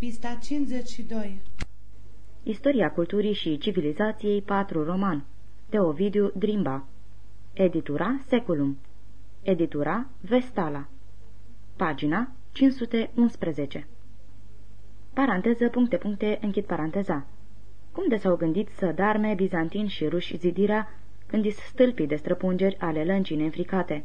Pista 52 Istoria culturii și civilizației 4 roman De Ovidiu Drimba Editura Seculum Editura Vestala Pagina 511 Paranteză, puncte, puncte, închid paranteza. Cum de s-au gândit să darme bizantini și ruși zidirea când is stâlpii de străpungeri ale lăncii neînfricate?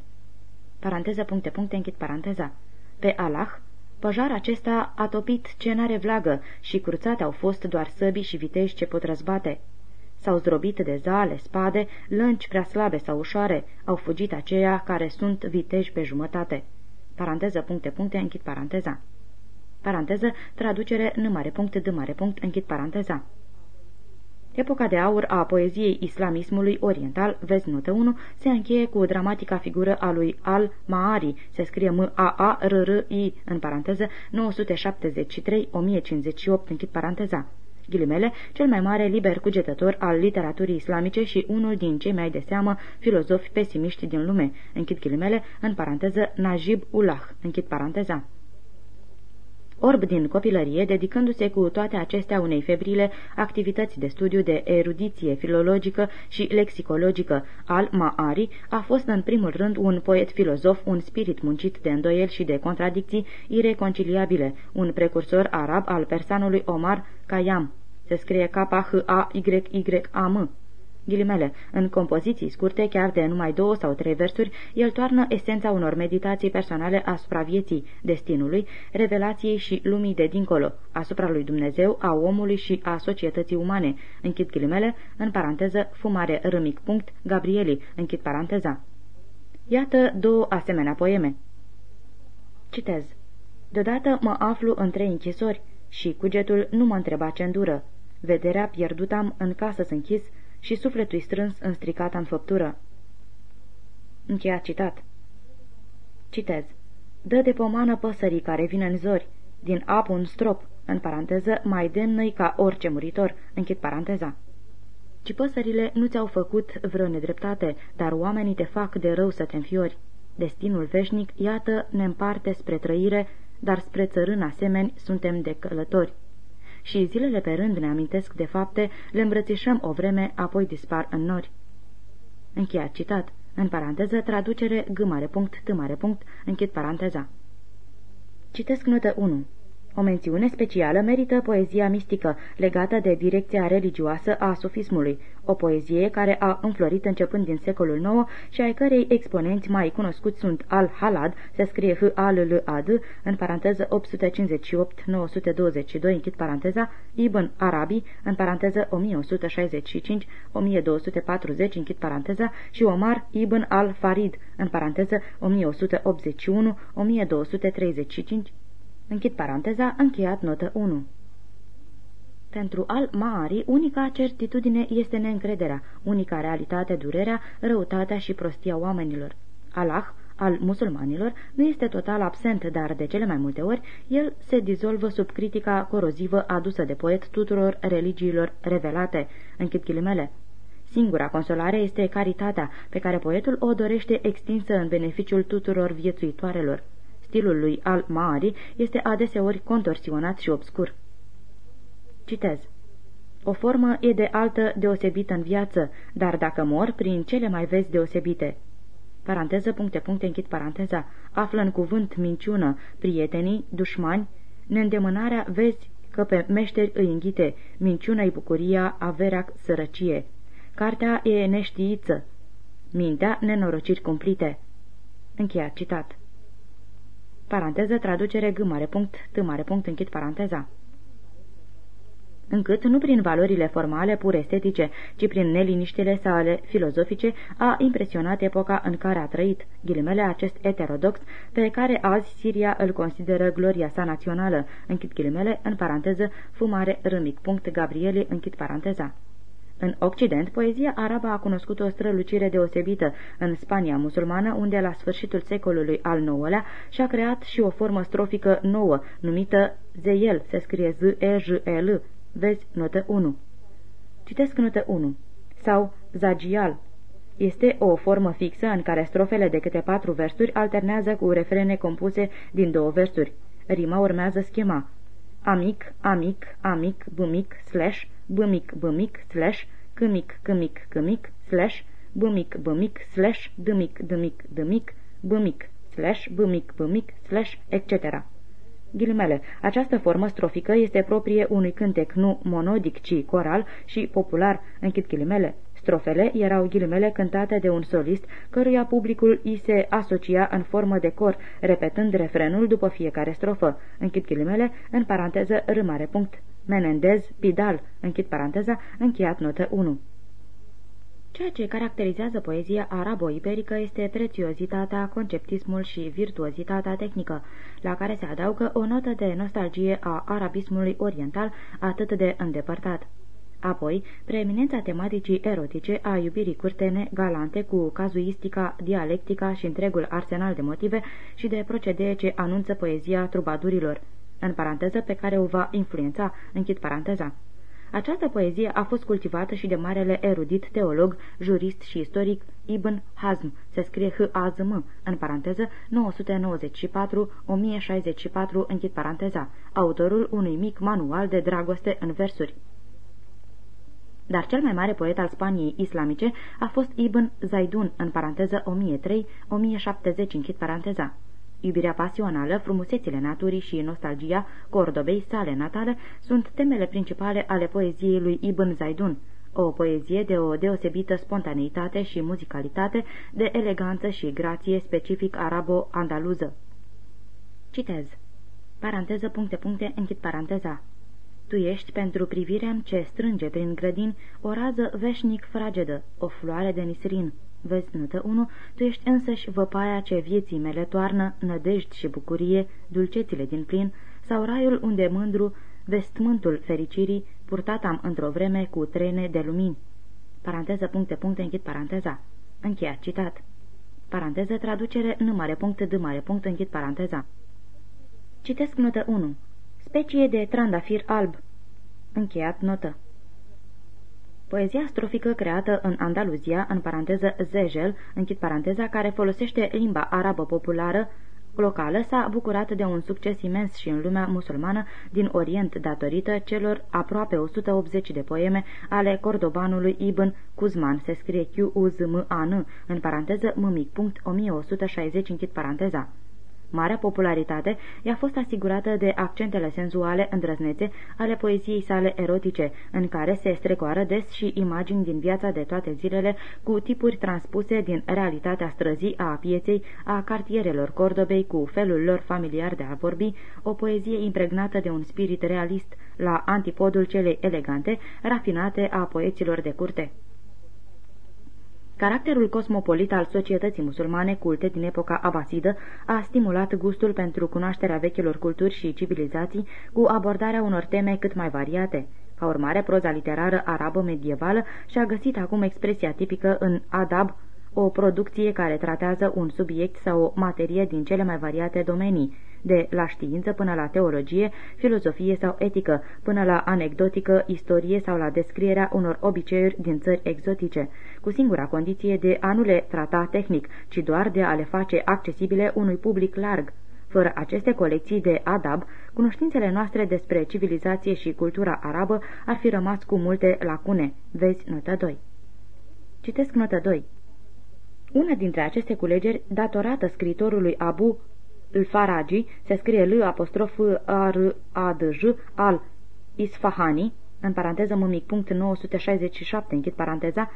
Paranteză, puncte, puncte, închid paranteza. Pe Allah, păjar acesta a topit ce n-are vlagă și cruțate au fost doar săbii și viteji ce pot răzbate. S-au zdrobit de zale, spade, lănci prea slabe sau ușoare, au fugit aceia care sunt viteji pe jumătate. Paranteză, puncte, puncte, închid paranteza. Paranteză, traducere, n mare punct, d mare punct, închid paranteza. Epoca de aur a poeziei islamismului oriental, vezi notă 1, se încheie cu dramatica figură a lui Al-Ma'ari, se scrie M-A-A-R-R-I, în paranteză, 973-1058, închid paranteza. Ghilimele, cel mai mare liber cugetător al literaturii islamice și unul din cei mai de seamă filozofi pesimiști din lume, închid ghilimele, în paranteză, Najib Ullah, închid paranteza orb din copilărie, dedicându-se cu toate acestea unei febrile activități de studiu de erudiție filologică și lexicologică. Al Ma'ari a fost în primul rând un poet filozof, un spirit muncit de îndoieli și de contradicții ireconciliabile, un precursor arab al persanului Omar Khayyam. Se scrie K-H-A-Y-Y-A-M Ghilimele, în compoziții scurte, chiar de numai două sau trei versuri, el toarnă esența unor meditații personale asupra vieții, destinului, revelației și lumii de dincolo, asupra lui Dumnezeu, a omului și a societății umane. Închid ghilimele, în paranteză, fumare râmic punct, Gabrieli, închid paranteza. Iată două asemenea poeme. Citez. Deodată mă aflu în trei închisori și cugetul nu mă întreba ce îndură. Vederea pierdută am în casă să închis, și sufletul strâns în stricata înfăptură. Încheiat citat. Citez. Dă de pomană păsării care vin în zori, din apă un strop, în paranteză, mai demnă ca orice muritor, închid paranteza. Ci păsările nu ți-au făcut vreo nedreptate, dar oamenii te fac de rău să te înfiori. Destinul veșnic, iată, ne împarte spre trăire, dar spre țărân asemeni suntem de călători și zilele pe rând ne amintesc de fapte, le îmbrățișăm o vreme, apoi dispar în nori. Încheiat citat. În paranteză, traducere g mare punct, t mare punct, închid paranteza. Citesc notă 1. O mențiune specială merită poezia mistică, legată de direcția religioasă a sufismului, o poezie care a înflorit începând din secolul IX și ai cărei exponenți mai cunoscuți sunt Al-Halad, se scrie H-A-L-L-A-D, în paranteză 858-922, închid paranteza, Ibn Arabi, în paranteză 1165-1240, închid paranteza, și Omar Ibn Al-Farid, în paranteză 1181-1235, Închid paranteza, încheiat notă 1. Pentru al-Maari, unica certitudine este neîncrederea, unica realitate durerea, răutatea și prostia oamenilor. Allah, al musulmanilor, nu este total absent, dar de cele mai multe ori el se dizolvă sub critica corozivă adusă de poet tuturor religiilor revelate. Închid ghilimele. Singura consolare este caritatea, pe care poetul o dorește extinsă în beneficiul tuturor viețuitoarelor. Stilul lui al-Maari este adeseori contorsionat și obscur. Citez. O formă e de altă deosebită în viață, dar dacă mor, prin cele mai vezi deosebite. Paranteză, puncte, puncte, închid paranteza. Află în cuvânt minciună, prietenii, dușmani, neîndemânarea vezi că pe meșteri îi înghite, minciună-i bucuria, averea sărăcie. Cartea e neștiiță, mintea nenorociri cumplite. Încheiat citat. Paranteză, traducere, g mare punct, t mare punct, închid paranteza încât, nu prin valorile formale pur estetice, ci prin neliniștile sale filozofice, a impresionat epoca în care a trăit, ghilimele acest eterodox, pe care azi Siria îl consideră gloria sa națională, închid ghilimele, în paranteză, fumare râmic, punct, Gabriele, închid paranteza. În Occident, poezia arabă a cunoscut o strălucire deosebită în Spania musulmană, unde la sfârșitul secolului al IX-lea și-a creat și o formă strofică nouă, numită Zeiel, se scrie Z-E-J-E-L, vezi notă 1. Citesc notă 1. Sau Zagial. Este o formă fixă în care strofele de câte patru versuri alternează cu refrene compuse din două versuri. Rima urmează schema amic, amic, amic, bumic, slash, bumic, bumic, slash, câmic, câmic, câmic, slash, bumic, bumic, slash, dâmic, dâmic, dâmic, bumic, slash, bumic, bumic, slash, etc. Ghilimele. Această formă strofică este proprie unui cântec nu monodic, ci coral și popular, închid ghilimele. Strofele erau ghilimele cântate de un solist, căruia publicul îi se asocia în formă de cor, repetând refrenul după fiecare strofă. Închid ghilimele, în paranteză, râmare punct. Menendez, Pidal, închid paranteza, încheiat notă 1. Ceea ce caracterizează poezia arabo-iberică este prețiozitatea, conceptismul și virtuozitatea tehnică, la care se adaugă o notă de nostalgie a arabismului oriental atât de îndepărtat. Apoi, preeminența tematicii erotice a iubirii curtene, galante, cu cazuistica, dialectica și întregul arsenal de motive și de procedee ce anunță poezia trubadurilor, în paranteză pe care o va influența, închid paranteza. Această poezie a fost cultivată și de marele erudit, teolog, jurist și istoric Ibn Hazm, se scrie H-A-Z-M, în paranteză 994-1064, închid paranteza, autorul unui mic manual de dragoste în versuri. Dar cel mai mare poet al Spaniei islamice a fost Ibn Zaidun, în paranteză 1003-1070, închid paranteza. Iubirea pasională, frumusețile naturii și nostalgia Cordobei sale natale sunt temele principale ale poeziei lui Ibn Zaidun, o poezie de o deosebită spontaneitate și muzicalitate, de eleganță și grație specific arabo-andaluză. Citez. Paranteză, puncte, puncte, închid paranteza. Tu ești pentru privirea ce strânge prin grădini o rază veșnic fragedă, o floare de nisrin. Vezi notă 1, tu ești însăși văpaia ce vieții mele toarnă, nădejdi și bucurie, dulcețile din plin, sau raiul unde mândru, vestmântul fericirii, purtat am într-o vreme cu trene de lumini. Paranteză, puncte, puncte, închid paranteza. Încheiat citat. Paranteză, traducere, n mare punct, d mare punct, închid paranteza. Citesc notă 1. Specie de trandafir alb. Încheiat notă. Poezia strofică creată în Andaluzia, în paranteză Zejel, închid paranteza, care folosește limba arabă populară locală, s-a bucurat de un succes imens și în lumea musulmană din Orient datorită celor aproape 180 de poeme ale cordobanului Ibn Kuzman, se scrie q u z m a n în paranteză m mic punct 1160 închid paranteza. Marea popularitate i-a fost asigurată de accentele senzuale îndrăznețe ale poeziei sale erotice, în care se strecoară des și imagini din viața de toate zilele cu tipuri transpuse din realitatea străzii a pieței, a cartierelor Cordobei cu felul lor familiar de a vorbi, o poezie impregnată de un spirit realist la antipodul celei elegante, rafinate a poeților de curte. Caracterul cosmopolit al societății musulmane culte din epoca abasidă a stimulat gustul pentru cunoașterea vechilor culturi și civilizații cu abordarea unor teme cât mai variate. Ca urmare, proza literară arabă medievală și-a găsit acum expresia tipică în adab, o producție care tratează un subiect sau o materie din cele mai variate domenii, de la știință până la teologie, filozofie sau etică, până la anecdotică, istorie sau la descrierea unor obiceiuri din țări exotice, cu singura condiție de a nu le trata tehnic, ci doar de a le face accesibile unui public larg. Fără aceste colecții de adab, cunoștințele noastre despre civilizație și cultura arabă ar fi rămas cu multe lacune. Vezi notă 2. Citesc notă 2. Una dintre aceste culegeri, datorată scritorului Abu al-Faraji, se scrie L apostrof R A D J al Isfahani, în paranteză mâmic punct 967, închid paranteza,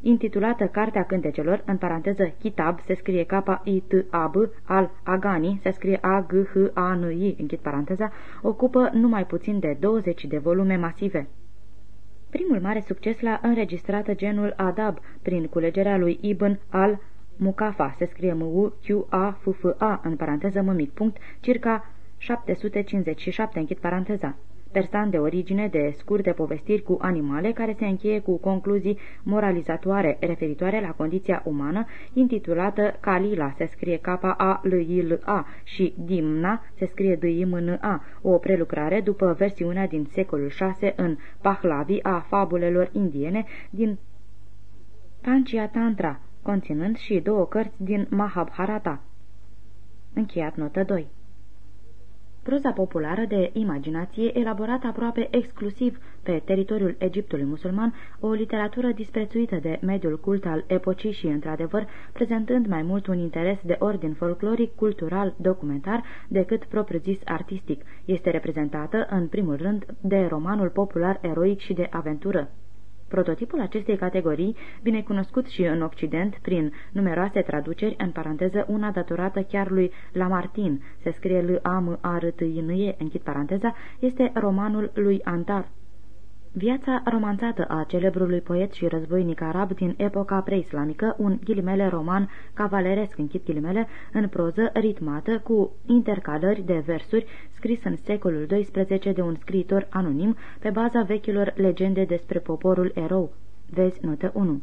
intitulată Cartea Cântecelor, în paranteză Kitab, se scrie K-I-T-A-B, al Agani, se scrie A-G-H-A-N-I, închid paranteza, ocupă numai puțin de 20 de volume masive. Primul mare succes l-a înregistrat genul Adab, prin culegerea lui Ibn al Mucafa, se scrie M-U-Q-A-F-F-A, în paranteză mămic punct, circa 757, închid paranteza. Persan de origine de scurte povestiri cu animale care se încheie cu concluzii moralizatoare referitoare la condiția umană, intitulată Kalila, se scrie K-A-L-I-L-A și Dimna, se scrie D-I-M-N-A, o prelucrare după versiunea din secolul VI în Pahlavi a fabulelor indiene din Pancia Tantra, conținând și două cărți din Mahabharata. Încheiat notă 2 Proza populară de imaginație, elaborată aproape exclusiv pe teritoriul Egiptului musulman, o literatură disprețuită de mediul cult al epocii și, într-adevăr, prezentând mai mult un interes de ordin folcloric, cultural, documentar, decât propriu-zis artistic, este reprezentată, în primul rând, de romanul popular eroic și de aventură. Prototipul acestei categorii, binecunoscut și în Occident prin numeroase traduceri, în paranteză una datorată chiar lui Lamartine, se scrie l a m a r t i n e închid paranteza, este romanul lui Antar. Viața romanțată a celebrului poet și războinic arab din epoca preislamică, un ghilimele roman cavaleresc, închid ghilimele, în proză ritmată cu intercalări de versuri scris în secolul XII de un scriitor anonim pe baza vechilor legende despre poporul erou. Vezi notă 1.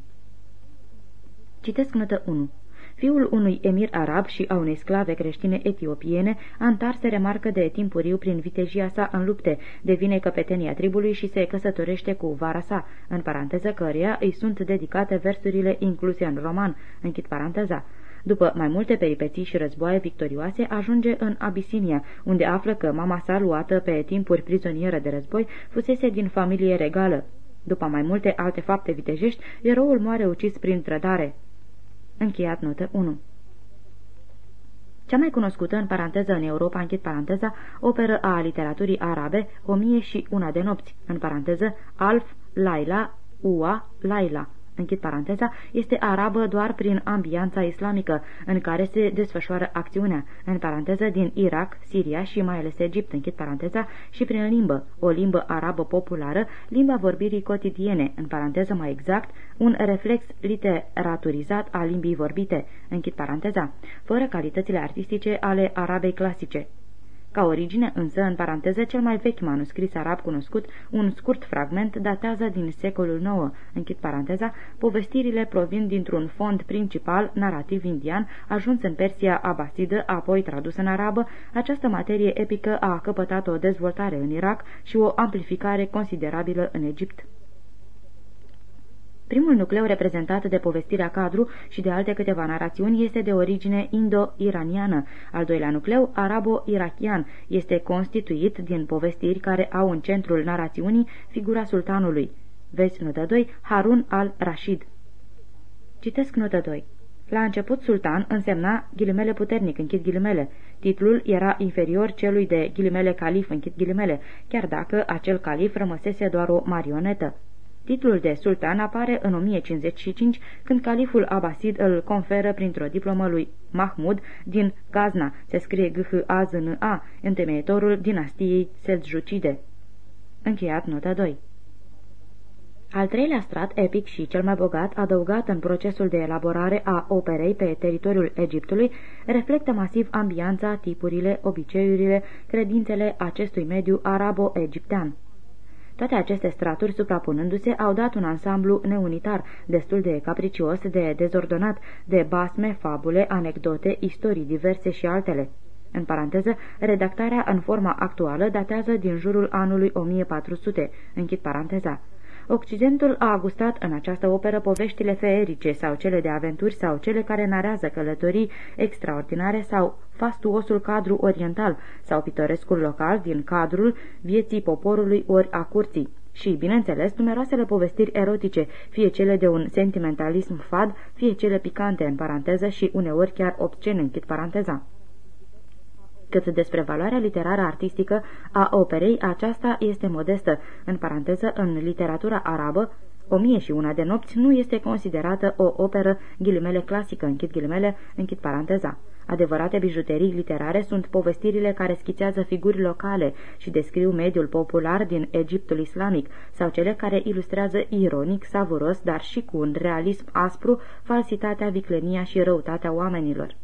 Citesc notă 1. Fiul unui emir arab și a unei sclave creștine etiopiene, Antar se remarcă de timpuriu prin vitejia sa în lupte, devine căpetenia tribului și se căsătorește cu vara sa, în paranteză căreia îi sunt dedicate versurile incluse în roman, închid paranteza. După mai multe peripeții și războaie victorioase, ajunge în Abisinia, unde află că mama sa, luată pe timpuri prizonieră de război, fusese din familie regală. După mai multe alte fapte vitejești, eroul moare ucis prin trădare. Încheiat notă 1 cea mai cunoscută, în paranteză în Europa, închid paranteza, operă a literaturii arabe, O mie și una de nopți, în paranteză, Alf, Laila, Ua, Laila, închid paranteza, este arabă doar prin ambianța islamică în care se desfășoară acțiunea, în paranteză din Irak, Siria și mai ales Egipt, închid paranteza, și prin limbă, o limbă arabă populară, limba vorbirii cotidiene, în paranteză mai exact, un reflex literaturizat al limbii vorbite, închid paranteza, fără calitățile artistice ale arabei clasice. Ca origine însă, în paranteză, cel mai vechi manuscris arab cunoscut, un scurt fragment, datează din secolul IX, închid paranteza, povestirile provin dintr-un fond principal, narrativ indian, ajuns în Persia abasidă, apoi tradus în arabă, această materie epică a căpătat o dezvoltare în Irak și o amplificare considerabilă în Egipt. Primul nucleu reprezentat de povestirea cadru și de alte câteva narațiuni este de origine indo-iraniană. Al doilea nucleu, arabo-irachian, este constituit din povestiri care au în centrul narațiunii figura sultanului. Vezi notă 2, Harun al-Rashid. Citesc notă 2. La început sultan însemna ghilimele puternic, închid ghilimele. Titlul era inferior celui de ghilimele calif, închid ghilimele, chiar dacă acel calif rămăsese doar o marionetă. Titlul de sultan apare în 1055, când califul Abasid îl conferă printr-o diplomă lui Mahmud din Gazna, se scrie g h a z n a întemeietorul dinastiei Seljucide. Încheiat nota 2 al treilea strat, epic și cel mai bogat, adăugat în procesul de elaborare a operei pe teritoriul Egiptului, reflectă masiv ambianța, tipurile, obiceiurile, credințele acestui mediu arabo-egiptean. Toate aceste straturi suprapunându-se au dat un ansamblu neunitar, destul de capricios, de dezordonat, de basme, fabule, anecdote, istorii diverse și altele. În paranteză, redactarea în forma actuală datează din jurul anului 1400, închid paranteza. Occidentul a gustat în această operă poveștile feerice sau cele de aventuri sau cele care narează călătorii extraordinare sau fastuosul cadru oriental sau pitorescul local din cadrul vieții poporului ori a curții și, bineînțeles, numeroasele povestiri erotice, fie cele de un sentimentalism fad, fie cele picante în paranteză și uneori chiar obscene închid paranteza. Cât despre valoarea literară artistică a operei, aceasta este modestă, în paranteză, în literatura arabă, o mie și una de nopți nu este considerată o operă ghilimele clasică, închid ghilimele, închid paranteza. Adevărate bijuterii literare sunt povestirile care schițează figuri locale și descriu mediul popular din Egiptul islamic, sau cele care ilustrează ironic, savuros, dar și cu un realism aspru, falsitatea, viclenia și răutatea oamenilor.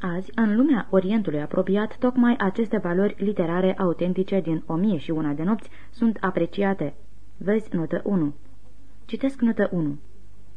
Azi, în lumea Orientului apropiat, tocmai aceste valori literare autentice din O mie și una de nopți sunt apreciate. Vezi notă 1. Citesc notă 1.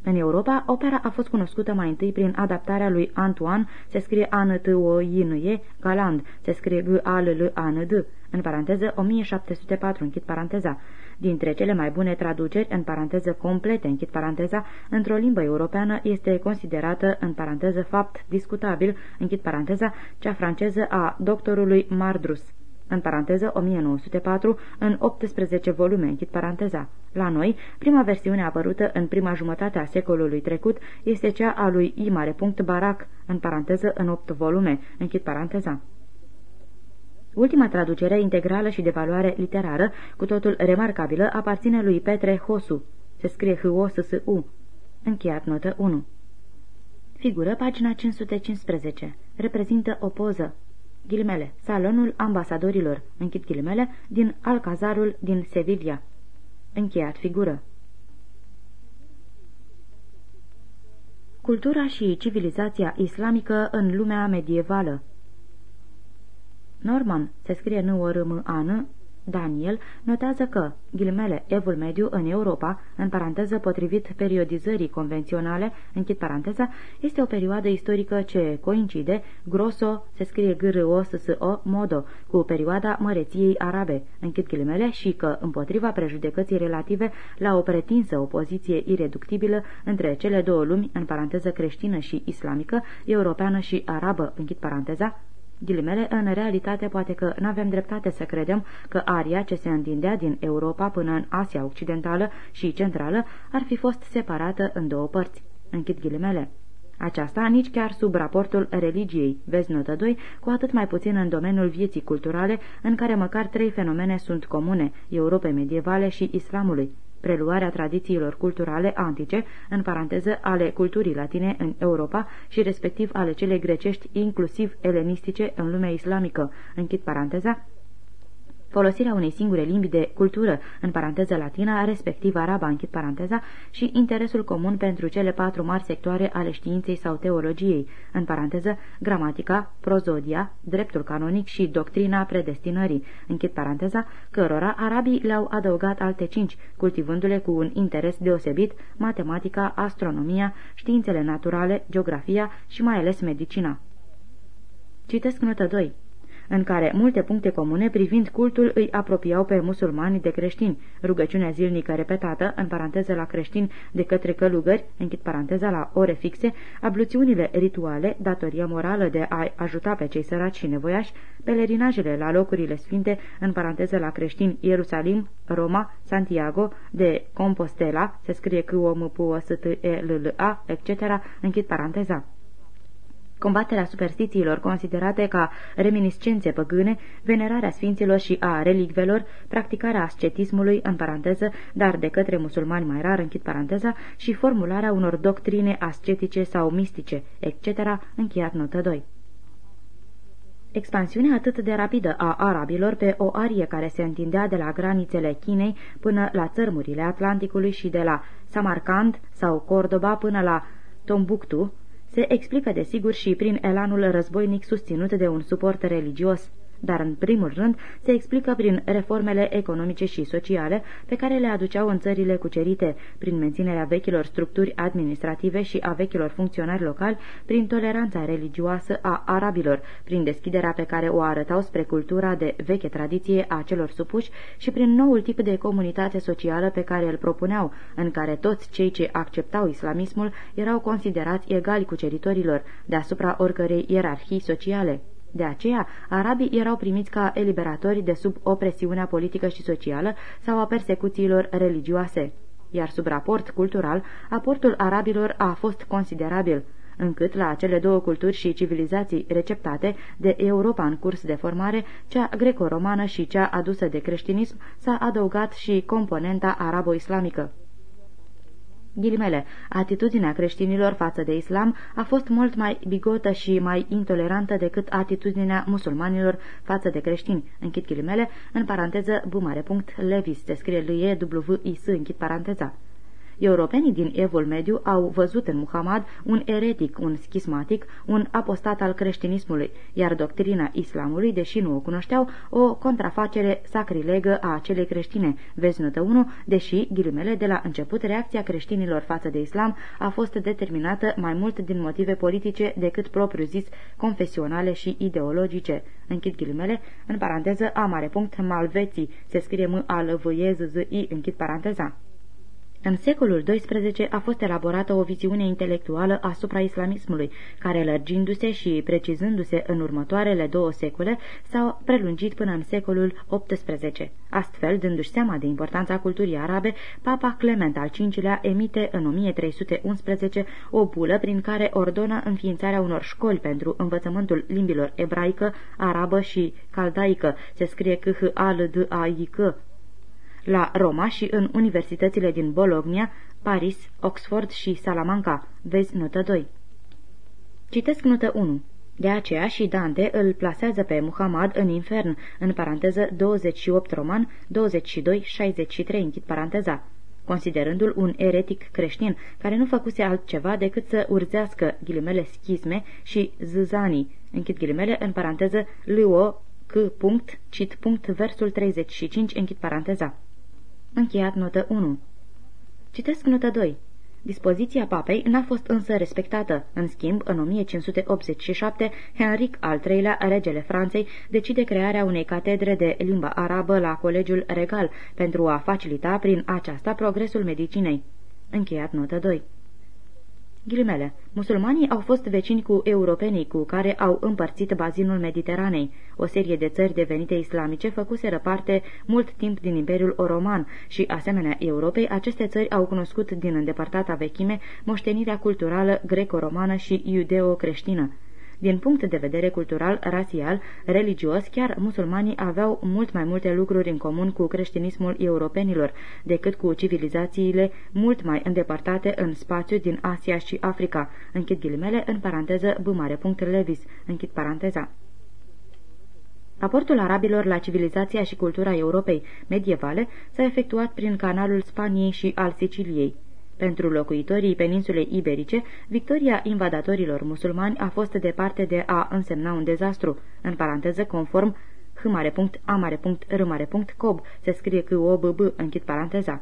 În Europa, opera a fost cunoscută mai întâi prin adaptarea lui Antoine, se scrie a n t o i n e Galand, se scrie g a l l a n d în paranteză 1704, închid paranteza, dintre cele mai bune traduceri, în paranteză complete, închid paranteza, într-o limbă europeană este considerată, în paranteză fapt discutabil, închid paranteza, cea franceză a doctorului Mardrus. În paranteză 1904, în 18 volume, închid paranteza. La noi, prima versiune apărută în prima jumătate a secolului trecut este cea a lui I. Barac, în paranteză în 8 volume, închid paranteza. Ultima traducere integrală și de valoare literară, cu totul remarcabilă, aparține lui Petre Hosu. Se scrie h o s s u Încheiat notă 1. Figură pagina 515. Reprezintă o poză. Ghilimele. Salonul ambasadorilor. Închid ghilimele. Din Alcazarul din Sevilla. Încheiat figură. Cultura și civilizația islamică în lumea medievală Norman se scrie n o r m a n Daniel notează că, ghilimele, evul mediu în Europa, în paranteză potrivit periodizării convenționale, închid paranteza, este o perioadă istorică ce coincide, grosso, se scrie g r o s s o modo, cu perioada măreției arabe, închid ghilimele, și că, împotriva prejudecății relative la o pretinsă opoziție ireductibilă între cele două lumi, în paranteză creștină și islamică, europeană și arabă, închid paranteza, Ghilimele, în realitate poate că nu avem dreptate să credem că aria ce se întindea din Europa până în Asia Occidentală și Centrală ar fi fost separată în două părți. Închid ghilimele. Aceasta nici chiar sub raportul religiei, vezi notă 2, cu atât mai puțin în domeniul vieții culturale, în care măcar trei fenomene sunt comune, Europei medievale și Islamului, preluarea tradițiilor culturale antice, în paranteză ale culturii latine în Europa și respectiv ale cele grecești, inclusiv elenistice în lumea islamică, închid paranteza, folosirea unei singure limbi de cultură, în paranteză latina, respectiv araba, închid paranteza, și interesul comun pentru cele patru mari sectoare ale științei sau teologiei, în paranteză, gramatica, prozodia, dreptul canonic și doctrina predestinării, închid paranteza, cărora arabii le-au adăugat alte cinci, cultivându-le cu un interes deosebit matematica, astronomia, științele naturale, geografia și mai ales medicina. Citesc notă 2 în care multe puncte comune privind cultul îi apropiau pe musulmani de creștini, rugăciunea zilnică repetată, în paranteză la creștini de către călugări, închid paranteza la ore fixe, abluțiunile rituale, datoria morală de a ajuta pe cei săraci și nevoiași, pelerinajele la locurile sfinte, în paranteză la creștini Ierusalim, Roma, Santiago, de Compostela, se scrie că o m p o s t e l l a etc., închid paranteza combaterea superstițiilor considerate ca reminiscențe păgâne, venerarea sfinților și a relicvelor, practicarea ascetismului, în paranteză, dar de către musulmani mai rar, închid paranteza, și formularea unor doctrine ascetice sau mistice, etc., încheiat notă 2. Expansiunea atât de rapidă a arabilor pe o arie care se întindea de la granițele Chinei până la țărmurile Atlanticului și de la Samarkand sau Cordoba până la Tombuctu, se explică desigur și prin elanul războinic susținut de un suport religios dar în primul rând se explică prin reformele economice și sociale pe care le aduceau în țările cucerite, prin menținerea vechilor structuri administrative și a vechilor funcționari locali, prin toleranța religioasă a arabilor, prin deschiderea pe care o arătau spre cultura de veche tradiție a celor supuși și prin noul tip de comunitate socială pe care îl propuneau, în care toți cei ce acceptau islamismul erau considerați egali cuceritorilor, deasupra oricărei ierarhii sociale. De aceea, arabii erau primiți ca eliberatori de sub opresiunea politică și socială sau a persecuțiilor religioase. Iar sub raport cultural, aportul arabilor a fost considerabil, încât la cele două culturi și civilizații receptate de Europa în curs de formare, cea greco-romană și cea adusă de creștinism, s-a adăugat și componenta arabo-islamică. Ghilimele, atitudinea creștinilor față de islam a fost mult mai bigotă și mai intolerantă decât atitudinea musulmanilor față de creștini. Închid ghilimele, în paranteză, bumare punct, Levis, se scrie l e w i s închid paranteza. Europenii din Evul Mediu au văzut în Muhammad un eretic, un schismatic, un apostat al creștinismului, iar doctrina islamului, deși nu o cunoșteau, o contrafacere sacrilegă a acelei creștine. Vezi notă 1, deși, ghilimele, de la început, reacția creștinilor față de islam a fost determinată mai mult din motive politice decât propriu-zis confesionale și ideologice. Închid ghilimele, în paranteză, a mare punct, malveții, se scrie m a l v e z z i închid paranteza. În secolul XII a fost elaborată o viziune intelectuală asupra islamismului, care, lărgindu-se și precizându-se în următoarele două secole, s-a prelungit până în secolul XVIII. Astfel, dându-și seama de importanța culturii arabe, Papa Clement al V-lea emite în 1311 o bulă prin care ordonă înființarea unor școli pentru învățământul limbilor ebraică, arabă și caldaică. Se scrie c h a l d a i c la Roma și în universitățile din Bologna, Paris, Oxford și Salamanca. Vezi notă 2. Citesc notă 1. De aceea și Dante îl plasează pe Muhammad în infern, în paranteză 28 roman, 22, 63, închid paranteza, considerându-l un eretic creștin, care nu făcuse altceva decât să urzească ghilimele schisme și zâzanii, închid ghilimele, în paranteză luo c. Punct, cit punct, versul 35, închid paranteza. Încheiat notă 1. Citesc notă 2. Dispoziția papei n-a fost însă respectată. În schimb, în 1587, Henric al III-lea, regele Franței, decide crearea unei catedre de limba arabă la Colegiul Regal pentru a facilita prin aceasta progresul medicinei. Încheiat notă 2. Ghilimele. Musulmanii au fost vecini cu europenii cu care au împărțit bazinul Mediteranei. O serie de țări devenite islamice făcuseră parte mult timp din Imperiul Oroman și, asemenea Europei, aceste țări au cunoscut din îndepărtata vechime moștenirea culturală greco-romană și iudeo-creștină. Din punct de vedere cultural, rasial, religios, chiar musulmanii aveau mult mai multe lucruri în comun cu creștinismul europenilor decât cu civilizațiile mult mai îndepărtate în spațiu din Asia și Africa. Închid ghilimele, în paranteză, b mare punct Levis. Închid paranteza. Aportul arabilor la civilizația și cultura Europei medievale s-a efectuat prin canalul Spaniei și al Siciliei. Pentru locuitorii peninsulei iberice, victoria invadatorilor musulmani a fost departe de a însemna un dezastru, în paranteză conform h.a.r.cob, se scrie că o b, b închid paranteza.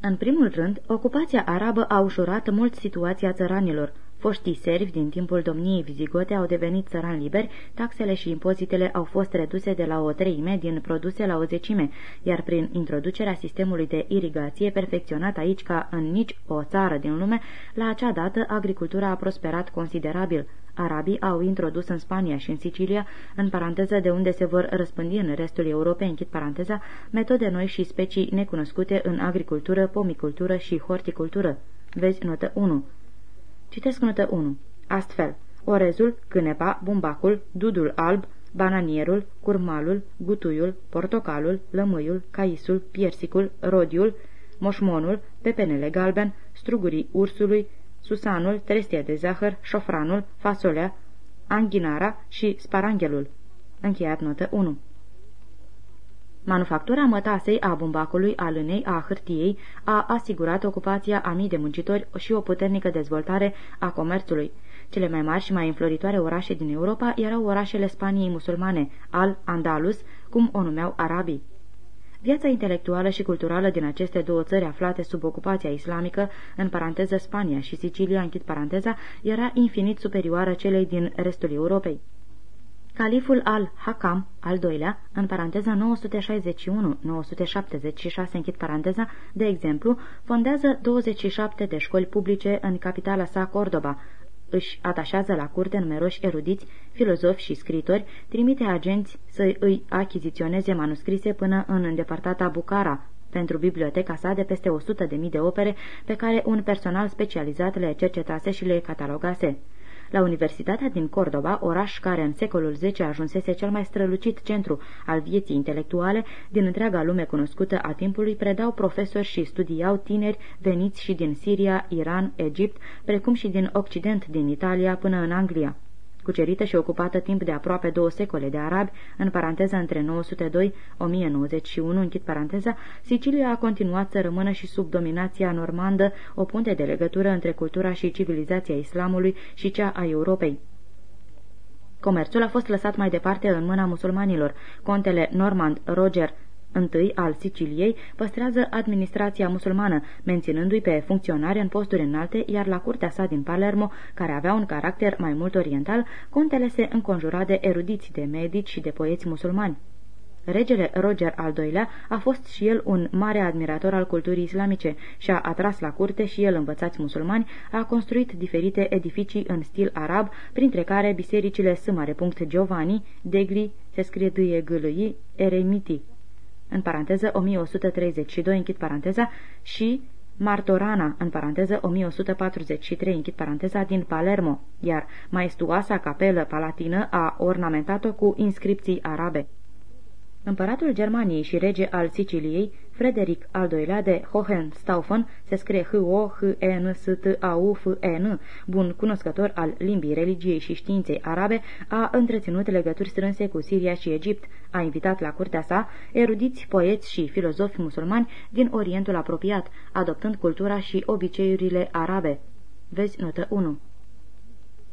În primul rând, ocupația arabă a ușurat mult situația țăranilor, Foștii servi din timpul domniei vizigote au devenit țărani liberi, taxele și impozitele au fost reduse de la o treime din produse la o zecime, iar prin introducerea sistemului de irigație perfecționat aici ca în nici o țară din lume, la acea dată agricultura a prosperat considerabil. Arabii au introdus în Spania și în Sicilia, în paranteză de unde se vor răspândi în restul Europei, închid paranteza, metode noi și specii necunoscute în agricultură, pomicultură și horticultură. Vezi notă 1. Citesc notă 1. Astfel, orezul, cânepa, bumbacul, dudul alb, bananierul, curmalul, gutuiul, portocalul, lămâiul, caisul, piersicul, rodiul, moșmonul, pepenele galben, strugurii ursului, susanul, trestia de zahăr, șofranul, fasolea, anghinara și sparanghelul. Încheiat notă 1. Manufactura mătasei, a bumbacului, a lânei, a hârtiei a asigurat ocupația a mii de muncitori și o puternică dezvoltare a comerțului. Cele mai mari și mai înfloritoare orașe din Europa erau orașele Spaniei musulmane, al Andalus, cum o numeau arabii. Viața intelectuală și culturală din aceste două țări aflate sub ocupația islamică, în paranteză Spania și Sicilia, închid paranteza, era infinit superioară celei din restul Europei. Califul al-Hakam, al doilea, în paranteza 961-976, închid paranteza, de exemplu, fondează 27 de școli publice în capitala sa Cordoba, își atașează la curte numeroși erudiți, filozofi și scritori, trimite agenți să îi achiziționeze manuscrise până în îndepărtata Bucara, pentru biblioteca sa de peste 100.000 de opere pe care un personal specializat le cercetase și le catalogase. La Universitatea din Cordoba, oraș care în secolul X ajunsese cel mai strălucit centru al vieții intelectuale din întreaga lume cunoscută a timpului, predau profesori și studiau tineri veniți și din Siria, Iran, Egipt, precum și din Occident, din Italia până în Anglia cucerită și ocupată timp de aproape două secole de arabi, în paranteză între 902-1091, închid paranteza, Sicilia a continuat să rămână și sub dominația normandă, o punte de legătură între cultura și civilizația islamului și cea a Europei. Comerțul a fost lăsat mai departe în mâna musulmanilor. Contele Normand Roger întâi al Siciliei, păstrează administrația musulmană, menținându-i pe funcționari în posturi înalte, iar la curtea sa din Palermo, care avea un caracter mai mult oriental, contele se înconjura de erudiți, de medici și de poeți musulmani. Regele Roger al II-lea a fost și el un mare admirator al culturii islamice și a atras la curte și el învățați musulmani, a construit diferite edificii în stil arab, printre care bisericile S. Giovanni, Degli, se scrie d -E -G -L -I, Eremiti, în paranteză 1132, închid paranteza, și Martorana, în paranteză 1143, închid paranteza, din Palermo, iar maestuoasa capelă palatină a ornamentat-o cu inscripții arabe. Împăratul Germaniei și rege al Siciliei, Frederic al II-lea de Hohenstaufen, se scrie H-O-H-E-N-S-T-A-U-F-E-N, bun cunoscător al limbii, religiei și științei arabe, a întreținut legături strânse cu Siria și Egipt, a invitat la curtea sa erudiți, poeți și filozofi musulmani din Orientul apropiat, adoptând cultura și obiceiurile arabe. Vezi notă 1.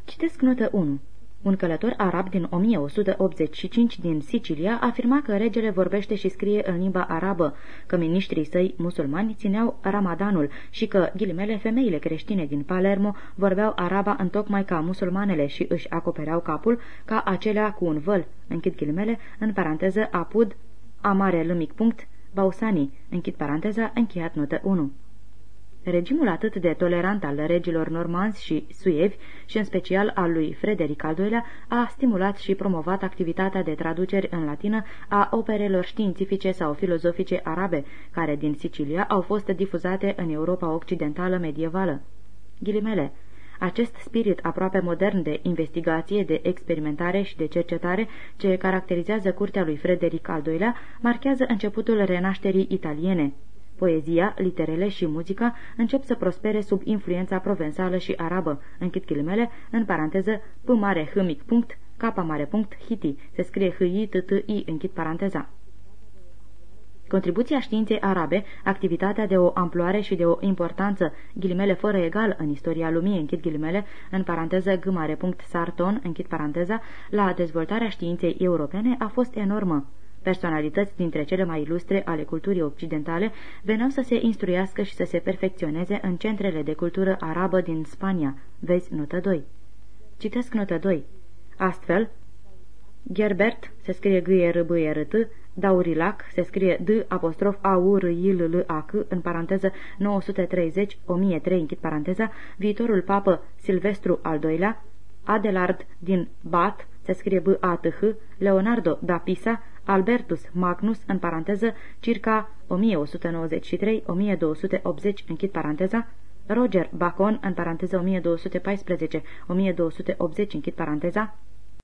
Citesc notă 1. Un călător arab din 1185 din Sicilia afirma că regele vorbește și scrie în limba arabă, că ministrii săi musulmani țineau ramadanul și că, ghilimele, femeile creștine din Palermo vorbeau araba întocmai ca musulmanele și își acopereau capul ca acelea cu un văl, închid ghilimele, în paranteză apud, amare lămic punct, Bausani, închid paranteza, încheiat notă 1. Regimul atât de tolerant al regilor normanzi și suevi și în special al lui Frederic al II-lea a stimulat și promovat activitatea de traduceri în latină a operelor științifice sau filozofice arabe, care din Sicilia au fost difuzate în Europa Occidentală medievală. Ghilimele acest spirit aproape modern de investigație, de experimentare și de cercetare ce caracterizează curtea lui Frederic al II-lea marchează începutul renașterii italiene. Poezia, literele și muzica încep să prospere sub influența provențală și arabă, închid ghilimele, în paranteză, p mare h mic punct, k mare punct, hiti, se scrie h i t t i închid paranteza. Contribuția științei arabe, activitatea de o amploare și de o importanță, ghilimele fără egal în istoria lumii, închid ghilimele, în paranteză g mare punct sarton, închid paranteza, la dezvoltarea științei europene a fost enormă. Personalități dintre cele mai ilustre ale culturii occidentale veneau să se instruiască și să se perfecționeze în centrele de cultură arabă din Spania. Vezi notă 2. Citesc notă 2. Astfel, Gerbert, se scrie g r b r t Daurilac, se scrie D apostrof A U R I L L A C, în paranteză 930 1003 închid paranteza, viitorul papă Silvestru al II-lea, Adelard din Bat, se scrie B A T H, Leonardo da Pisa, Albertus Magnus, în paranteză, circa 1193-1280, închid paranteza, Roger Bacon, în paranteză 1214-1280, închid paranteza,